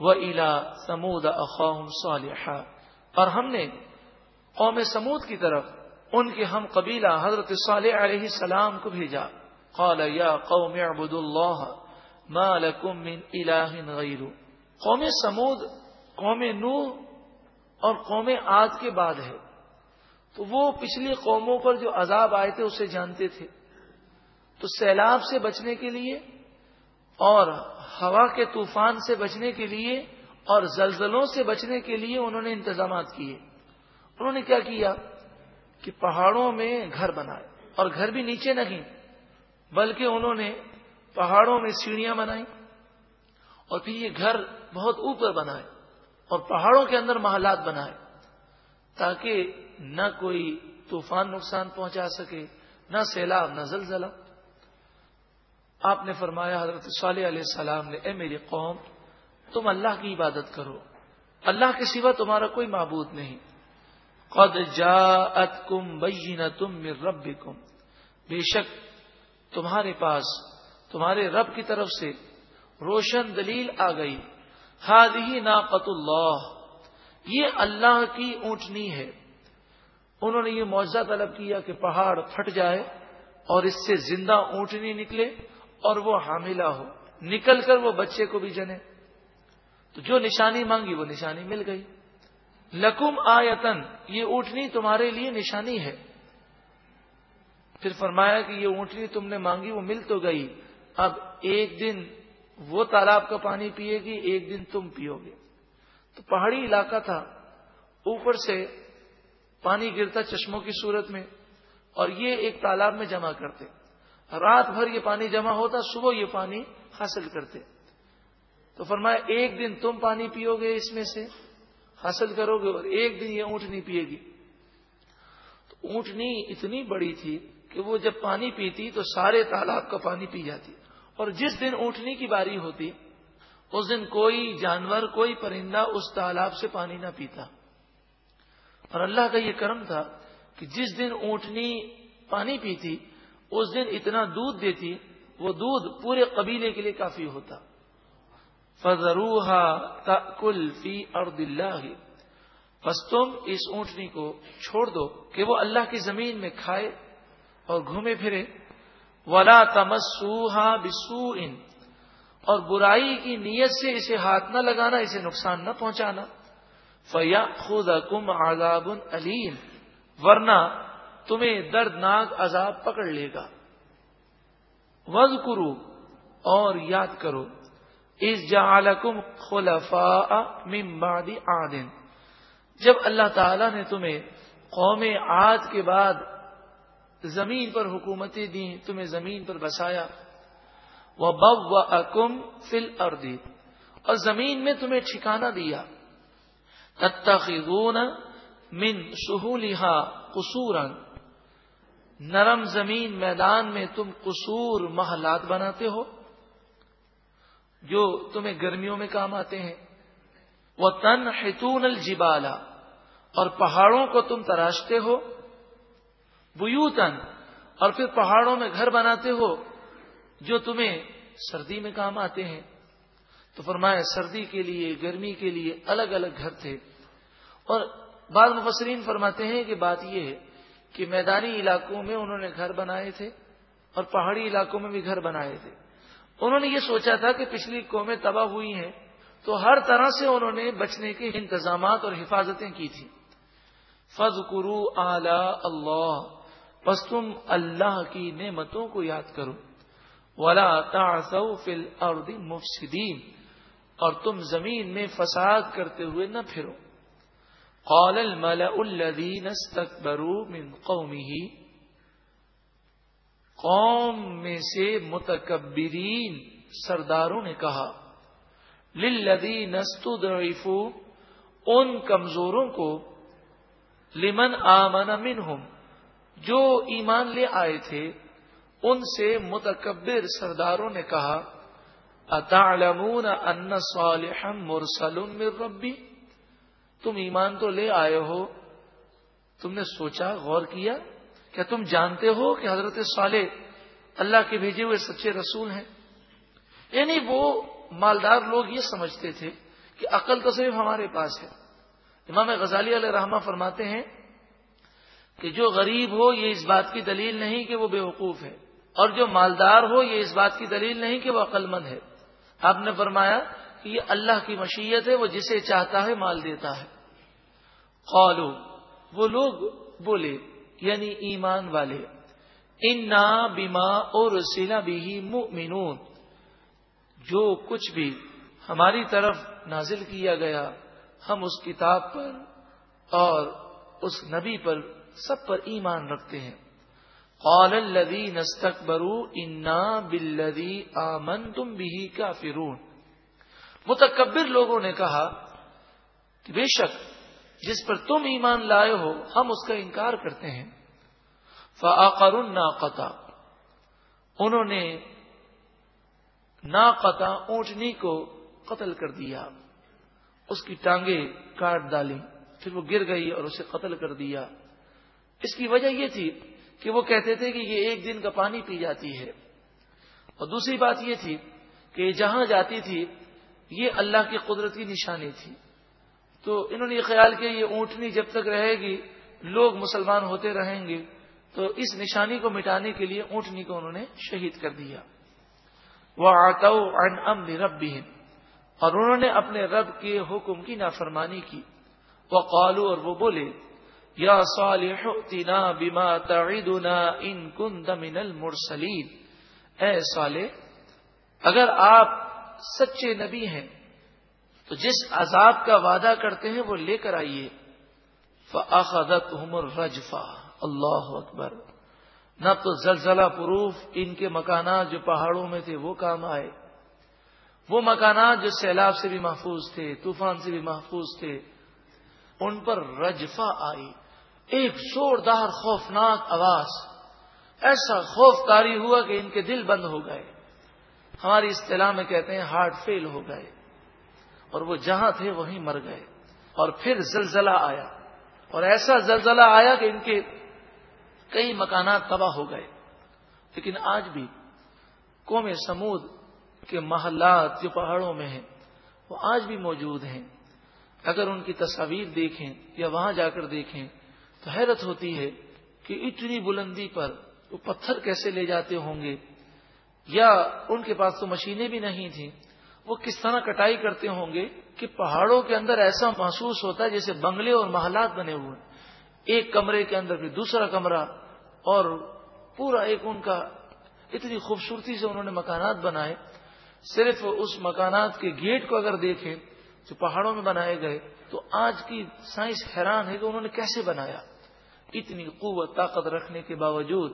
و الا سمود اخواہم صالحہ اور ہم نے قوم سمود کی طرف ان کے ہم قبیلہ حضرت صالح علیہ السلام کو بھیجا۔ قال یا قوم اعبدوا اللہ ما لکم من الہ غیر۔ قوم سمود قوم نو اور قوم آد کے بعد ہے۔ تو وہ پچھلی قوموں پر جو عذاب آئے تھے، اسے جانتے تھے۔ تو سیلاب سے بچنے کے لیے اور ہوا کے طوفان سے بچنے کے لیے اور زلزلوں سے بچنے کے لیے انہوں نے انتظامات کیے۔ انہوں نے کیا کیا؟ کہ پہاڑوں میں گھر بنائے اور گھر بھی نیچے نہیں بلکہ انہوں نے پہاڑوں میں سیڑھیاں بنائی اور پھر یہ گھر بہت اوپر بنائے اور پہاڑوں کے اندر محلات بنائے تاکہ نہ کوئی طوفان نقصان پہنچا سکے، نہ سیلاب، نہ زلزلہ۔ آپ نے فرمایا، حضرت صالح علیہ السلام نے، اے میری قوم، تم اللہ کی عبادت کرو۔ اللہ کے سوا تمہارا کوئی معبود نہیں۔ قد جاءتکم بینتم من ربکم۔ بے شک تمہارے پاس، تمہارے رب کی طرف سے روشن دلیل آ گئی۔ ہادی ناقت اللہ۔ یہ اللہ کی اونٹنی ہے۔ انہوں نے یہ معاوضہ طلب کیا کہ پہاڑ پھٹ جائے اور اس سے زندہ اونٹنی نکلے۔ اور وہ حاملہ ہو۔ نکل کر وہ بچے کو بھی جنے۔ تو جو نشانی مانگی وہ نشانی مل گئی۔ لکم آیتن، یہ اونٹنی تمہارے لیے نشانی ہے۔ پھر فرمایا کہ یہ اونٹنی تم نے مانگی، وہ مل تو گئی۔ اب ایک دن وہ تالاب کا پانی پیے گی، ایک دن تم پیو گے۔ تو پہاڑی علاقہ تھا۔ اوپر سے پانی گرتا چشموں کی صورت میں اور یہ ایک تالاب میں جمع کرتے۔ رات بھر یہ پانی جمع ہوتا، صبح یہ پانی حاصل کرتے۔ تو فرمایا، ایک دن تم پانی پیو گے اس میں سے، حاصل کرو گے اور ایک دن یہ اونٹنی پیے گی۔ تو اونٹنی اتنی بڑی تھی کہ وہ جب پانی پیتی تو سارے تالاب کا پانی پی جاتی۔ اور جس دن اونٹنی کی باری ہوتی، اس دن کوئی جانور، کوئی پرندہ اس تالاب سے پانی نہ پیتا۔ اور اللہ کا یہ کرم تھا کہ جس دن اونٹنی پانی پیتی اس دن اتنا دودھ دیتی، وہ دودھ پورے قبیلے کے لیے کافی ہوتا۔ فضروحا تل فی ارد اللہ بس تم اس اونٹنی کو چھوڑ دو کہ وہ اللہ کی زمین میں کھائے اور گھومے پھرے۔ ولا تمسوہا بسو اور برائی کی نیت سے اسے ہاتھ نہ لگانا، اسے نقصان نہ پہنچانا۔ فیا خود کم علیم ورنہ تمہیں دردناک عذاب پکڑ لے گا۔ وز کرو اور یاد کرو اس جعلکم خلفاء من بعد آدن جب اللہ تعالی نے تمہیں قوم عاد کے بعد زمین پر حکومتیں دی تمہیں زمین پر بسایا وہ بب و اکم فل اور زمین میں تمہیں ٹھکانا دیا۔ تتخذون من سہولہ قصورا۔ نرم زمین میدان میں تم قصور محلات بناتے ہو، جو تمہیں گرمیوں میں کام آتے ہیں۔ وہ تن ہتون الجبالا اور پہاڑوں کو تم تراشتے ہو۔ بوتن اور پھر پہاڑوں میں گھر بناتے ہو، جو تمہیں سردی میں کام آتے ہیں۔ تو فرمایا، سردی کے لیے، گرمی کے لیے الگ الگ گھر تھے۔ اور بعض مفسرین فرماتے ہیں کہ بات یہ ہے کہ میدانی علاقوں میں انہوں نے گھر بنائے تھے اور پہاڑی علاقوں میں بھی گھر بنائے تھے۔ انہوں نے یہ سوچا تھا کہ پچھلی قومیں تباہ ہوئی ہیں تو ہر طرح سے انہوں نے بچنے کے انتظامات اور حفاظتیں کی تھی فض کرو اعلی اللہ بس تم اللہ کی نعمتوں کو یاد کرو۔ ولا تاسو فل اور مفصدین اور تم زمین میں فساد کرتے ہوئے نہ پھرو۔ قال الملأ الذين استكبروا من قومه، قوم میں سے متکبرین سرداروں نے کہا للذی نستو ان کمزوروں کو، لمن آمن منہم، جو ایمان لے آئے تھے، ان سے متکبر سرداروں نے کہا، اتعلمون ان صالحا مرسل من ربی تم ایمان تو لے آئے ہو۔ تم نے سوچا، غور کیا کیا تم جانتے ہو کہ حضرت صالح اللہ کے بھیجے ہوئے سچے رسول ہیں؟ یعنی وہ مالدار لوگ یہ سمجھتے تھے کہ عقل تو صرف ہمارے پاس ہے۔ امام غزالی علیہ رحمہ فرماتے ہیں کہ جو غریب ہو یہ اس بات کی دلیل نہیں کہ وہ بے وقوف ہے، اور جو مالدار ہو یہ اس بات کی دلیل نہیں کہ وہ عقل مند ہے۔ آپ نے فرمایا یہ اللہ کی مشیت ہے، وہ جسے چاہتا ہے مال دیتا ہے۔ قالو وہ لوگ بولے یعنی ایمان والے ان نا بیما اور سیلا بھی مؤمنون جو کچھ بھی ہماری طرف نازل کیا گیا، ہم اس کتاب پر اور اس نبی پر سب پر ایمان رکھتے ہیں۔ قال الذين استكبروا انا بالذي آمنتم به كافرون۔ متکبر لوگوں نے کہا کہ بے شک جس پر تم ایمان لائے ہو، ہم اس کا انکار کرتے ہیں۔ فعقر الناقتا انہوں نے ناقتا اونٹنی کو قتل کر دیا۔ اس کی ٹانگیں کاٹ ڈالی، پھر وہ گر گئی اور اسے قتل کر دیا۔ اس کی وجہ یہ تھی کہ وہ کہتے تھے کہ یہ ایک دن کا پانی پی جاتی ہے۔ اور دوسری بات یہ تھی کہ جہاں جاتی تھی یہ اللہ کی قدرت کی نشانی تھی۔ تو انہوں نے یہ خیال کیا، یہ اونٹنی جب تک رہے گی، لوگ مسلمان ہوتے رہیں گے، تو اس نشانی کو مٹانے کے لیے اونٹنی کو انہوں نے شہید کر دیا۔ وہ آتا رب بھی اور انہوں نے اپنے رب کے حکم کی نافرمانی کی۔ وہ قالو اور وہ بولے، یا صالح تینا بیما تعیدنا ان کنت من المرسلین۔ اے صالح، اگر آپ سچے نبی ہیں۔ تو جس عذاب کا وعدہ کرتے ہیں وہ لے کر آئیے۔ فاخذت عمر رجفا اللہ اکبر۔ نہ تو زلزلہ پروف ان کے مکانات جو پہاڑوں میں تھے وہ کام آئے۔ وہ مکانات جو سیلاب سے بھی محفوظ تھے، طوفان سے بھی محفوظ تھے، ان پر رجفا آئی۔ ایک زوردار خوفناک آواز۔ ایسا خوف تاری ہوا کہ ان کے دل بند ہو گئے۔ ہماری اصطلاح میں کہتے ہیں ہارٹ فیل ہو گئے اور وہ جہاں تھے وہیں مر گئے اور پھر زلزلہ آیا اور ایسا زلزلہ آیا کہ ان کے کئی مکانات تباہ ہو گئے لیکن آج بھی قوم سمود کے محلات جو پہاڑوں میں ہیں، وہ آج بھی موجود ہیں۔ اگر ان کی تصاویر دیکھیں یا وہاں جا کر دیکھیں، تو حیرت ہوتی ہے کہ اتنی بلندی پر وہ پتھر کیسے لے جاتے ہوں گے۔ یا ان کے پاس تو مشینیں بھی نہیں تھیں، وہ کس طرح کٹائی کرتے ہوں گے کہ پہاڑوں کے اندر ایسا محسوس ہوتا ہے جیسے بنگلے اور محلات بنے ہوئے ایک کمرے کے اندر پھر دوسرا کمرہ اور پورا ایک ان کا اتنی خوبصورتی سے انہوں نے مکانات بنائے۔ صرف اس مکانات کے گیٹ کو اگر دیکھیں جو پہاڑوں میں بنائے گئے، تو آج کی سائنس حیران ہے کہ انہوں نے کیسے بنایا۔ اتنی قوت، طاقت رکھنے کے باوجود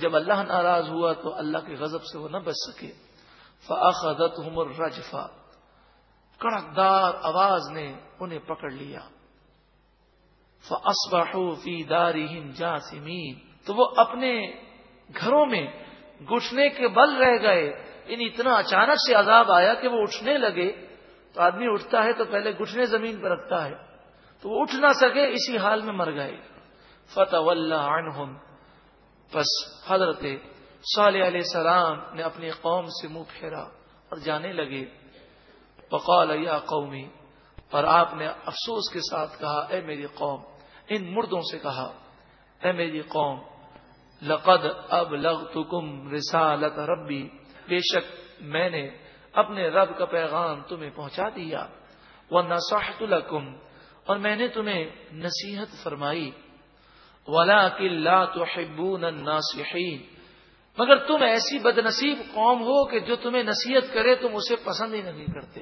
جب اللہ ناراض ہوا تو اللہ کے غضب سے وہ نہ بچ سکے۔ فاخذت عمر رجفا کڑکدار آواز نے انہیں پکڑ لیا۔ فی دارہم جاسمین تو وہ اپنے گھروں میں گھٹنے کے بل رہ گئے۔ ان اتنا اچانک سے عذاب آیا کہ وہ اٹھنے لگے۔ تو آدمی اٹھتا ہے تو پہلے گھٹنے زمین پر رکھتا ہے۔ تو وہ اٹھ نہ سکے، اسی حال میں مر گئے۔ فتح اللہ بس حضرت صالح علیہ السلام نے اپنی قوم سے منہ پھیرا اور جانے لگے۔ بقال یا قومی، اور آپ نے افسوس کے ساتھ کہا، اے میری قوم، ان مردوں سے کہا، اے میری قوم، لقد اب لغ تم رسالت ربی، بے شک میں نے اپنے رب کا پیغام تمہیں پہنچا دیا۔ وہ نساحت القم اور میں نے تمہیں نصیحت فرمائی۔ ولا کلّا تو مگر تم ایسی بد نصیب قوم ہو کہ جو تمہیں نصیحت کرے، تم اسے پسند ہی نہیں کرتے۔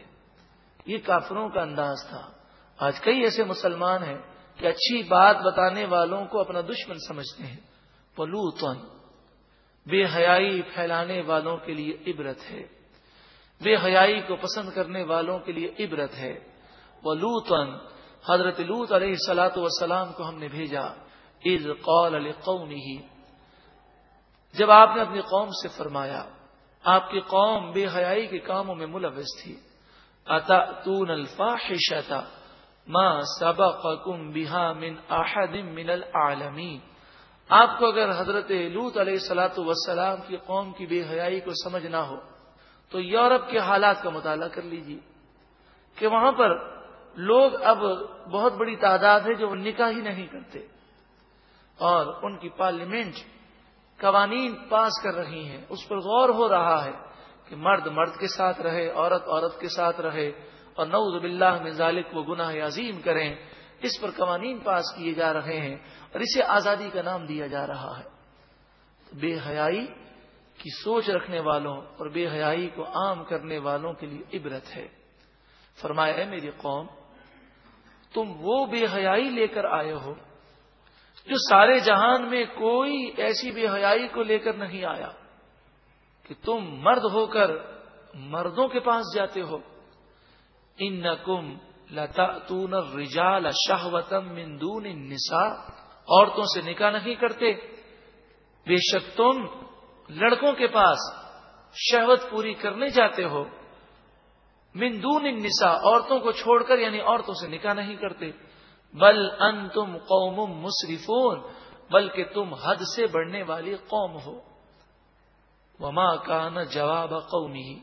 یہ کافروں کا انداز تھا۔ آج کئی ایسے مسلمان ہیں کہ اچھی بات بتانے والوں کو اپنا دشمن سمجھتے ہیں۔ پلوتن بے حیائی پھیلانے والوں کے لیے عبرت ہے۔ بے حیائی کو پسند کرنے والوں کے لیے عبرت ہے۔ وہ حضرت لوت علیہ سلاۃ وسلام کو ہم نے بھیجا۔ عز قول علیہ جب آپ نے اپنی قوم سے فرمایا، آپ کی قوم بے حیائی کے کاموں میں ملوث تھی اتا تون الفاحشتا ما سبقکم بها من احد من العالمین آپ کو اگر حضرت لوت علیہ سلاۃ وسلام کی قوم کی بے حیائی کو سمجھنا ہو، تو یورپ کے حالات کا مطالعہ کر لیجیے کہ وہاں پر لوگ اب بہت بڑی تعداد ہے جو نکاح ہی نہیں کرتے۔ اور ان کی پارلیمنٹ قوانین پاس کر رہی ہیں۔ اس پر غور ہو رہا ہے کہ مرد مرد کے ساتھ رہے، عورت عورت کے ساتھ رہے اور نعوذ باللہ میں ذالک وہ گناہ عظیم کریں۔ اس پر قوانین پاس کیے جا رہے ہیں اور اسے آزادی کا نام دیا جا رہا ہے۔ بے حیائی کی سوچ رکھنے والوں اور بے حیائی کو عام کرنے والوں کے لیے عبرت ہے۔ فرمایا ہے، میری قوم، تم وہ بے حیائی لے کر آئے ہو جو سارے جہان میں کوئی ایسی بے حیائی کو لے کر نہیں آیا کہ تم مرد ہو کر مردوں کے پاس جاتے ہو۔ ان کم لتا تون رجال شاہوتم مندون نسا عورتوں سے نکاح نہیں کرتے۔ بے شک تم لڑکوں کے پاس شہوت پوری کرنے جاتے ہو۔ مندون نسا عورتوں کو چھوڑ کر یعنی عورتوں سے نکاح نہیں کرتے۔ بل ان تم قوم مصرفون بلکہ تم حد سے بڑھنے والی قوم ہو۔ وما کا نہ جواب قومی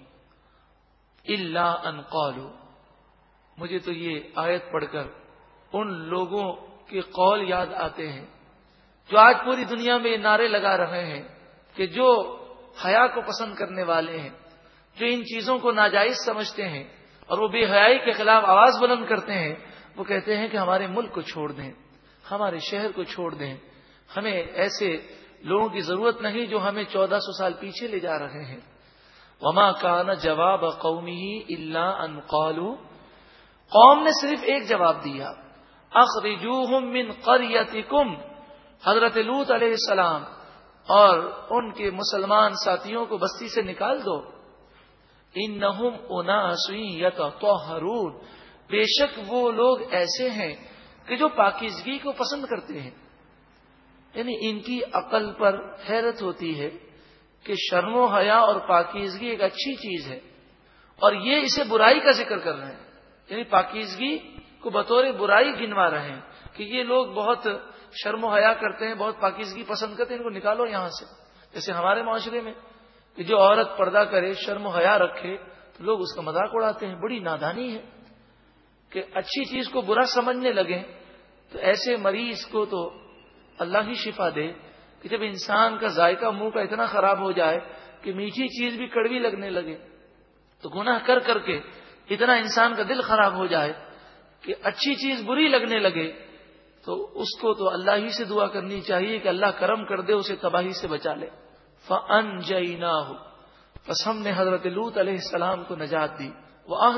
اللہ ان قولو مجھے تو یہ آیت پڑھ کر ان لوگوں کے قول یاد آتے ہیں جو آج پوری دنیا میں نعرے لگا رہے ہیں کہ جو حیا کو پسند کرنے والے ہیں، جو ان چیزوں کو ناجائز سمجھتے ہیں اور وہ بے حیائی کے خلاف آواز بلند کرتے ہیں۔ وہ کہتے ہیں کہ ہمارے ملک کو چھوڑ دیں، ہمارے شہر کو چھوڑ دیں۔ ہمیں ایسے لوگوں کی ضرورت نہیں جو ہمیں چودہ سو سال پیچھے لے جا رہے ہیں۔ وما کان جواب قومی اللہ ان قالو قوم نے صرف ایک جواب دیا اخرجوہم من قریتکم حضرت لوت علیہ السلام، اور ان کے مسلمان ساتھیوں کو بستی سے نکال دو۔ ان تو بے شک وہ لوگ ایسے ہیں کہ جو پاکیزگی کو پسند کرتے ہیں۔ یعنی ان کی عقل پر حیرت ہوتی ہے کہ شرم و حیا اور پاکیزگی ایک اچھی چیز ہے اور یہ اسے برائی کا ذکر کر رہے ہیں۔ یعنی پاکیزگی کو بطور برائی گنوا رہے ہیں کہ یہ لوگ بہت شرم و حیا کرتے ہیں، بہت پاکیزگی پسند کرتے ہیں، ان کو نکالو یہاں سے۔ جیسے ہمارے معاشرے میں کہ جو عورت پردہ کرے، شرم و حیا رکھے، تو لوگ اس کا مذاق اڑاتے ہیں، بڑی نادانی ہے۔ کہ اچھی چیز کو برا سمجھنے لگے تو ایسے مریض کو تو اللہ ہی شفا دے کہ جب انسان کا ذائقہ منہ کا اتنا خراب ہو جائے کہ میٹھی چیز بھی کڑوی لگنے لگے تو گناہ کر کر کے اتنا انسان کا دل خراب ہو جائے کہ اچھی چیز بری لگنے لگے تو اس کو تو اللہ ہی سے دعا کرنی چاہیے کہ اللہ کرم کر دے، اسے تباہی سے بچا لے۔ فن جئی نہ ہو بس ہم نے حضرت لوت علیہ السلام کو نجات دی۔ وہ آہ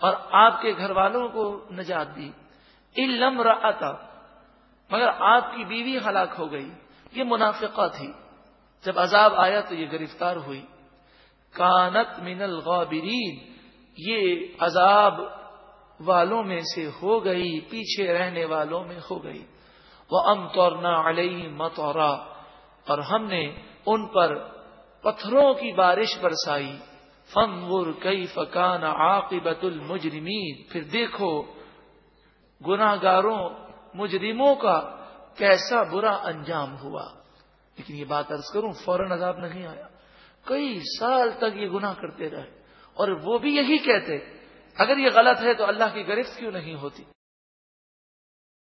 اور آپ کے گھر والوں کو نجات دی۔ علم رہا مگر آپ کی بیوی ہلاک ہو گئی۔ یہ منافقہ تھی۔ جب عذاب آیا تو یہ گرفتار ہوئی۔ کانت من الغابرین۔ یہ عذاب والوں میں سے ہو گئی، پیچھے رہنے والوں میں ہو گئی۔ وہ ام تورنا علیہ متورا اور ہم نے ان پر پتھروں کی بارش برسائی۔ فنور کئی فکان عاقبت المجرمین۔ پھر دیکھو گناگاروں مجرموں کا کیسا برا انجام ہوا۔ لیکن یہ بات ارض کروں، فوراً عذاب نہیں آیا۔ کئی سال تک یہ گناہ کرتے رہے اور وہ بھی یہی کہتے، اگر یہ غلط ہے تو اللہ کی گرفت کیوں نہیں ہوتی؟